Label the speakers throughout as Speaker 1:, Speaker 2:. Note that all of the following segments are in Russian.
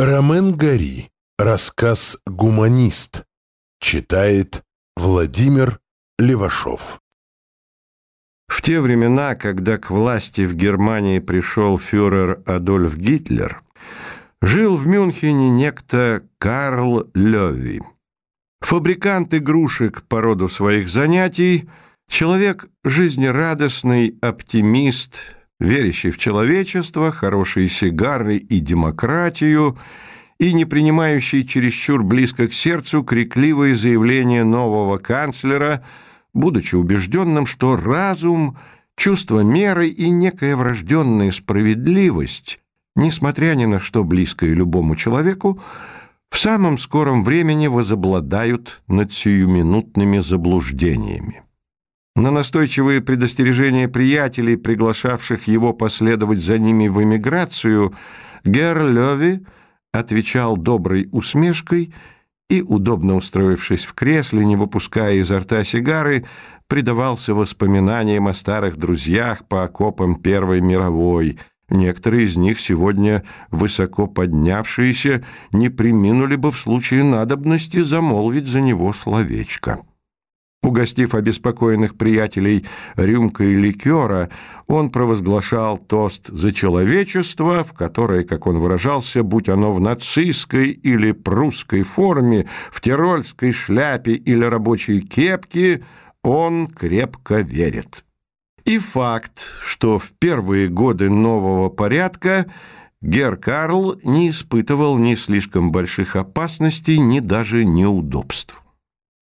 Speaker 1: Ромен Гори. Рассказ «Гуманист». Читает Владимир Левашов.
Speaker 2: В те времена, когда к власти в Германии пришел фюрер Адольф Гитлер, жил в Мюнхене некто Карл Леви. Фабрикант игрушек по роду своих занятий, человек жизнерадостный, оптимист, верящий в человечество, хорошие сигары и демократию, и не принимающий чересчур близко к сердцу крикливые заявления нового канцлера, будучи убежденным, что разум, чувство меры и некая врожденная справедливость, несмотря ни на что близкое любому человеку, в самом скором времени возобладают над сиюминутными заблуждениями. На настойчивые предостережения приятелей, приглашавших его последовать за ними в эмиграцию, Гер Леви отвечал доброй усмешкой и, удобно устроившись в кресле, не выпуская изо рта сигары, предавался воспоминаниям о старых друзьях по окопам Первой мировой. Некоторые из них сегодня высоко поднявшиеся не приминули бы в случае надобности замолвить за него словечко. Угостив обеспокоенных приятелей рюмкой ликера, он провозглашал тост за человечество, в которое, как он выражался, будь оно в нацистской или прусской форме, в тирольской шляпе или рабочей кепке, он крепко верит. И факт, что в первые годы нового порядка Гер Карл не испытывал ни слишком больших опасностей, ни даже неудобств.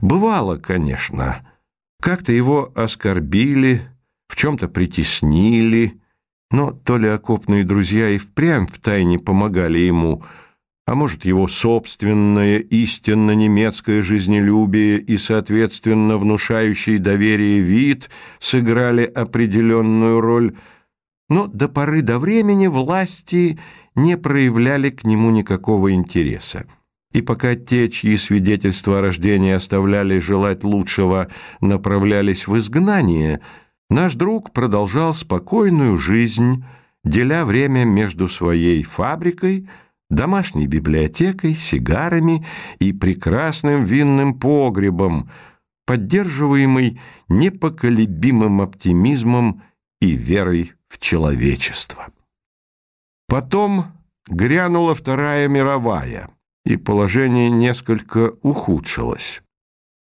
Speaker 2: Бывало, конечно. Как-то его оскорбили, в чем-то притеснили, но то ли окопные друзья и впрямь втайне помогали ему, а может, его собственное истинно немецкое жизнелюбие и, соответственно, внушающий доверие вид сыграли определенную роль, но до поры до времени власти не проявляли к нему никакого интереса. И пока те, чьи свидетельства о рождении оставляли желать лучшего, направлялись в изгнание, наш друг продолжал спокойную жизнь, деля время между своей фабрикой, домашней библиотекой, сигарами и прекрасным винным погребом, поддерживаемый непоколебимым оптимизмом и верой в человечество. Потом грянула Вторая мировая – и положение несколько ухудшилось.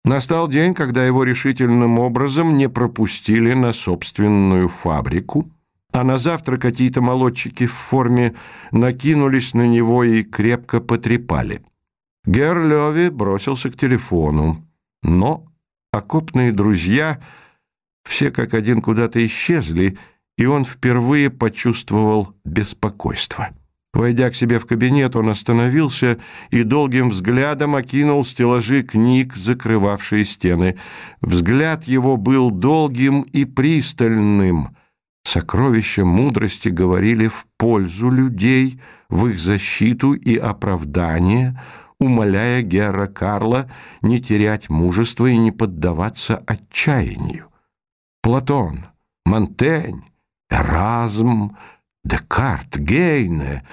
Speaker 2: Настал день, когда его решительным образом не пропустили на собственную фабрику, а на завтра какие-то молодчики в форме накинулись на него и крепко потрепали. Гер Леви бросился к телефону, но окопные друзья все как один куда-то исчезли, и он впервые почувствовал беспокойство. Войдя к себе в кабинет, он остановился и долгим взглядом окинул стеллажи книг, закрывавшие стены. Взгляд его был долгим и пристальным. Сокровища мудрости говорили в пользу людей, в их защиту и оправдание, умоляя Гера Карла не терять мужества и не поддаваться отчаянию. Платон, Монтень, Эразм — Декарт, Гейне.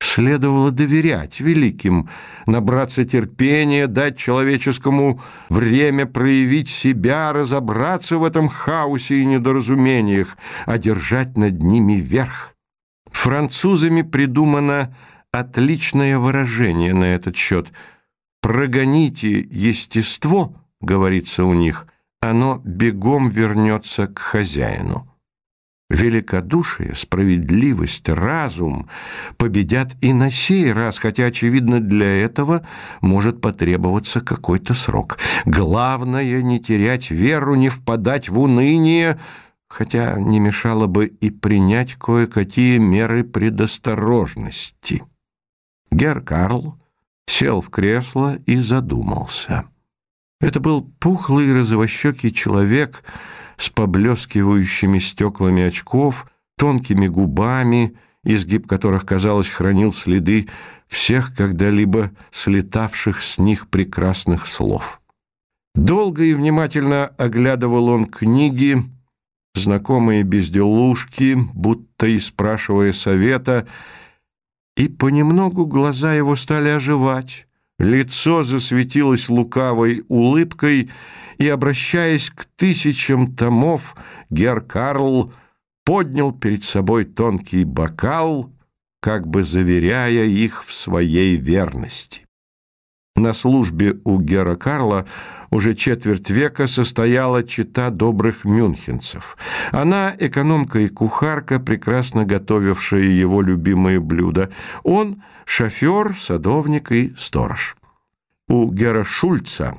Speaker 2: Следовало доверять великим, набраться терпения, дать человеческому время проявить себя, разобраться в этом хаосе и недоразумениях, одержать над ними верх. Французами придумано отличное выражение на этот счет. «Прогоните естество», — говорится у них, — «оно бегом вернется к хозяину». Великодушие, справедливость, разум победят и на сей раз, хотя, очевидно, для этого может потребоваться какой-то срок. Главное — не терять веру, не впадать в уныние, хотя не мешало бы и принять кое-какие меры предосторожности. Гер Карл сел в кресло и задумался. Это был пухлый розовощекий человек — с поблескивающими стеклами очков, тонкими губами, изгиб которых, казалось, хранил следы всех когда-либо слетавших с них прекрасных слов. Долго и внимательно оглядывал он книги, знакомые безделушки, будто и спрашивая совета, И понемногу глаза его стали оживать, лицо засветилось лукавой улыбкой, и, обращаясь к тысячам томов, Гер Карл поднял перед собой тонкий бокал, как бы заверяя их в своей верности. На службе у Гера Карла уже четверть века состояла чита добрых мюнхенцев. Она экономка и кухарка, прекрасно готовившая его любимые блюда. Он шофер, садовник и сторож. У Гера Шульца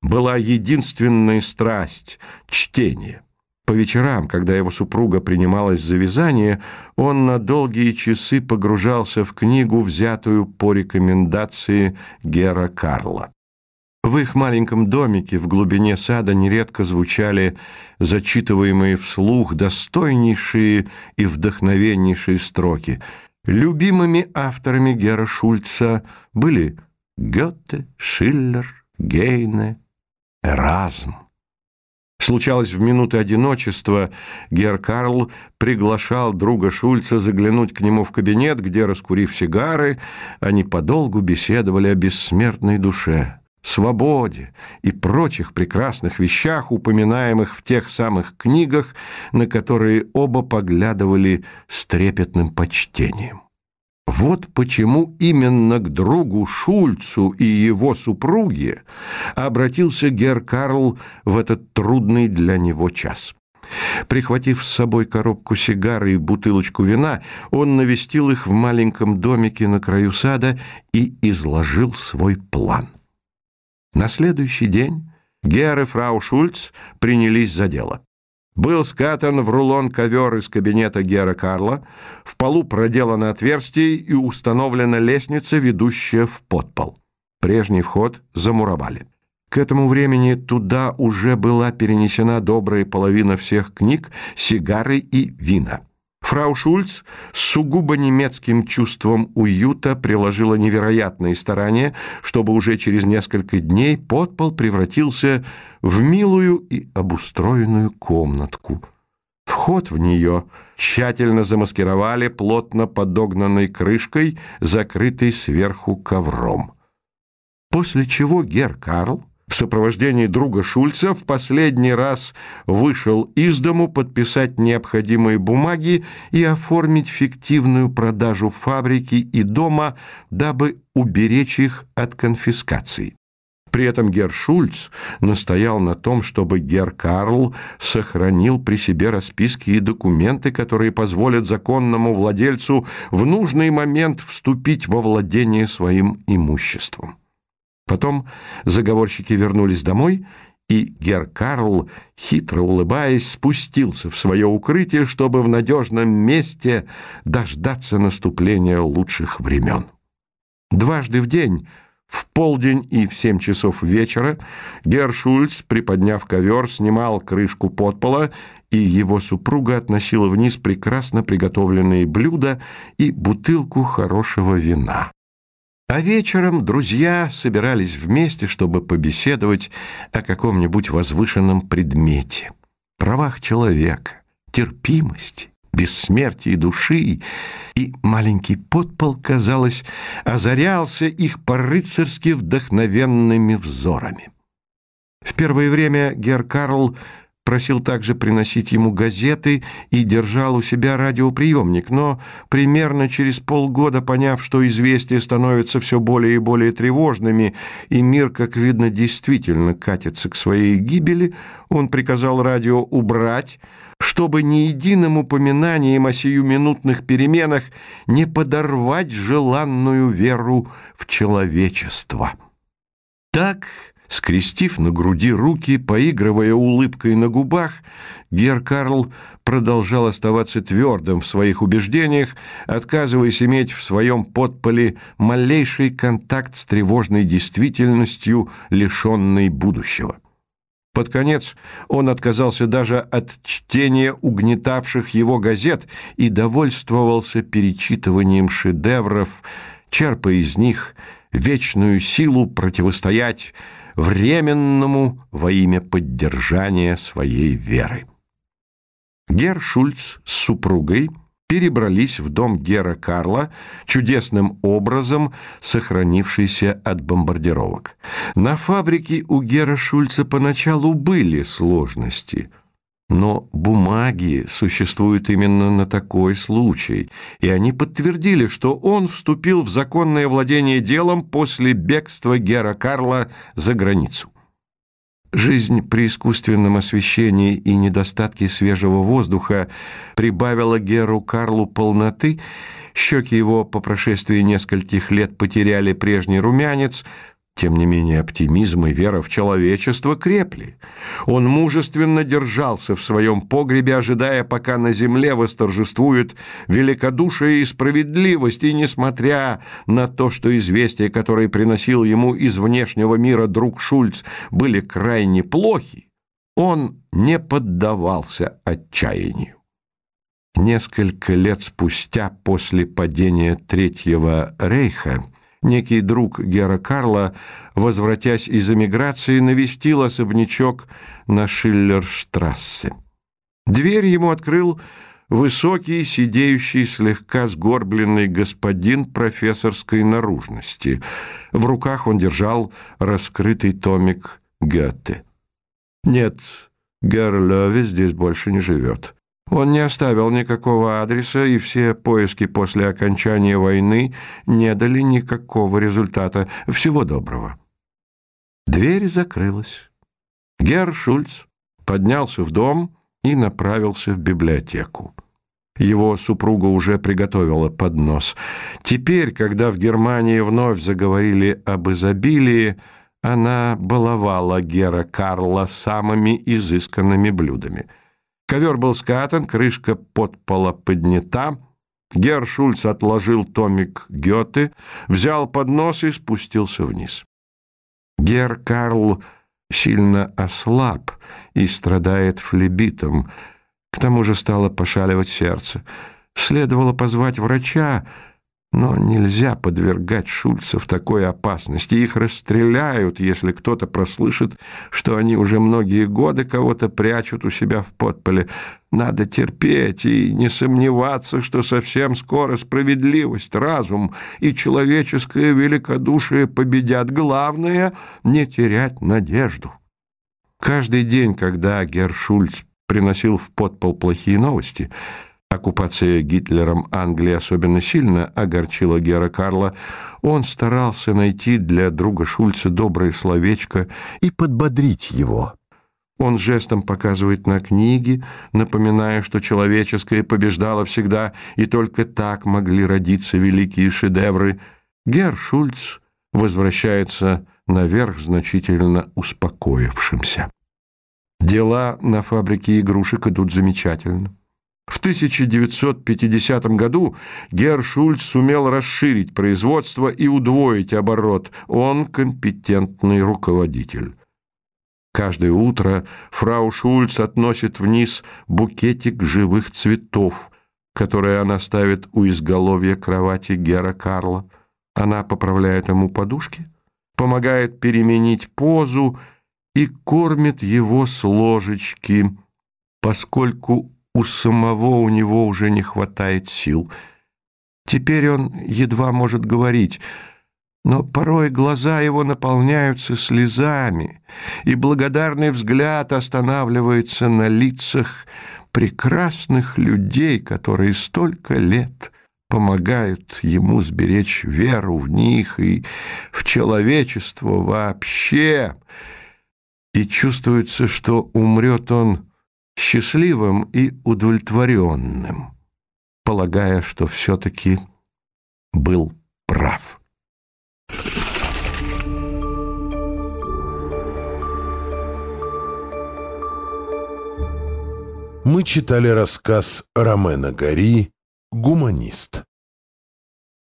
Speaker 2: была единственная страсть – чтение. По вечерам, когда его супруга принималась за вязание, он на долгие часы погружался в книгу, взятую по рекомендации Гера Карла. В их маленьком домике в глубине сада нередко звучали зачитываемые вслух достойнейшие и вдохновеннейшие строки. Любимыми авторами Гера Шульца были Гёте, Шиллер, Гейне, Эразм. Случалось, в минуты одиночества Гер Карл приглашал друга Шульца заглянуть к нему в кабинет, где, раскурив сигары, они подолгу беседовали о бессмертной душе, свободе и прочих прекрасных вещах, упоминаемых в тех самых книгах, на которые оба поглядывали с трепетным почтением. Вот почему именно к другу Шульцу и его супруге обратился Гер Карл в этот трудный для него час. Прихватив с собой коробку сигары и бутылочку вина, он навестил их в маленьком домике на краю сада и изложил свой план. На следующий день Гер и фрау Шульц принялись за дело. Был скатан в рулон ковер из кабинета Гера Карла, в полу проделано отверстие и установлена лестница, ведущая в подпол. Прежний вход замуровали. К этому времени туда уже была перенесена добрая половина всех книг, сигары и вина. Фрау Шульц с сугубо немецким чувством уюта приложила невероятные старания, чтобы уже через несколько дней подпол превратился в милую и обустроенную комнатку. Вход в нее тщательно замаскировали плотно подогнанной крышкой, закрытой сверху ковром. После чего Гер Карл сопровождении друга Шульца в последний раз вышел из дому подписать необходимые бумаги и оформить фиктивную продажу фабрики и дома, дабы уберечь их от конфискации. При этом Гер Шульц настоял на том, чтобы Гер Карл сохранил при себе расписки и документы, которые позволят законному владельцу в нужный момент вступить во владение своим имуществом. Потом заговорщики вернулись домой, и Гер Карл, хитро улыбаясь, спустился в свое укрытие, чтобы в надежном месте дождаться наступления лучших времен. Дважды в день, в полдень и в семь часов вечера, Гер Шульц, приподняв ковер, снимал крышку подпола, и его супруга относила вниз прекрасно приготовленные блюда и бутылку хорошего вина. А вечером друзья собирались вместе, чтобы побеседовать о каком-нибудь возвышенном предмете, правах человека, терпимости, бессмертии души, и маленький подпол, казалось, озарялся их по-рыцарски вдохновенными взорами. В первое время Гер Карл просил также приносить ему газеты и держал у себя радиоприемник, но примерно через полгода, поняв, что известия становятся все более и более тревожными, и мир, как видно, действительно катится к своей гибели, он приказал радио убрать, чтобы ни единым упоминанием о сиюминутных переменах не подорвать желанную веру в человечество. Так Скрестив на груди руки, поигрывая улыбкой на губах, Гер Карл продолжал оставаться твердым в своих убеждениях, отказываясь иметь в своем подполе малейший контакт с тревожной действительностью, лишенной будущего. Под конец он отказался даже от чтения угнетавших его газет и довольствовался перечитыванием шедевров, черпая из них вечную силу противостоять временному во имя поддержания своей веры. Гер Шульц с супругой перебрались в дом Гера Карла, чудесным образом сохранившийся от бомбардировок. На фабрике у Гера Шульца поначалу были сложности – но бумаги существуют именно на такой случай, и они подтвердили, что он вступил в законное владение делом после бегства Гера Карла за границу. Жизнь при искусственном освещении и недостатке свежего воздуха прибавила Геру Карлу полноты, щеки его по прошествии нескольких лет потеряли прежний румянец, тем не менее оптимизм и вера в человечество крепли. Он мужественно держался в своем погребе, ожидая, пока на земле восторжествует великодушие и справедливость, и несмотря на то, что известия, которые приносил ему из внешнего мира друг Шульц, были крайне плохи, он не поддавался отчаянию. Несколько лет спустя после падения Третьего Рейха некий друг Гера Карла, возвратясь из эмиграции, навестил особнячок на Шиллерштрассе. Дверь ему открыл высокий, сидеющий, слегка сгорбленный господин профессорской наружности. В руках он держал раскрытый томик Гёте. «Нет, Герлёве здесь больше не живет. Он не оставил никакого адреса, и все поиски после окончания войны не дали никакого результата. Всего доброго. Дверь закрылась. Герр Шульц поднялся в дом и направился в библиотеку. Его супруга уже приготовила поднос. Теперь, когда в Германии вновь заговорили об изобилии, она баловала Гера Карла самыми изысканными блюдами – Ковер был скатан, крышка подпола поднята. Герр Шульц отложил томик Гёте, взял поднос и спустился вниз. Гер Карл сильно ослаб и страдает флебитом. К тому же стало пошаливать сердце. Следовало позвать врача, но нельзя подвергать Шульцев такой опасности. Их расстреляют, если кто-то прослышит, что они уже многие годы кого-то прячут у себя в подполе. Надо терпеть и не сомневаться, что совсем скоро справедливость, разум и человеческое великодушие победят. Главное — не терять надежду. Каждый день, когда Гершульц приносил в подпол плохие новости — Оккупация Гитлером Англии особенно сильно огорчила Гера Карла. Он старался найти для друга Шульца доброе словечко и подбодрить его. Он жестом показывает на книги, напоминая, что человеческое побеждало всегда, и только так могли родиться великие шедевры. Гер Шульц возвращается наверх значительно успокоившимся. Дела на фабрике игрушек идут замечательно. В 1950 году Герр Шульц сумел расширить производство и удвоить оборот. Он компетентный руководитель. Каждое утро фрау Шульц относит вниз букетик живых цветов, которые она ставит у изголовья кровати Гера Карла. Она поправляет ему подушки, помогает переменить позу и кормит его с ложечки, поскольку у самого у него уже не хватает сил. Теперь он едва может говорить, но порой глаза его наполняются слезами, и благодарный взгляд останавливается на лицах прекрасных людей, которые столько лет помогают ему сберечь веру в них и в человечество вообще. И чувствуется, что умрет он счастливым и удовлетворенным, полагая, что все-таки был прав.
Speaker 1: Мы читали рассказ Ромена Гори «Гуманист».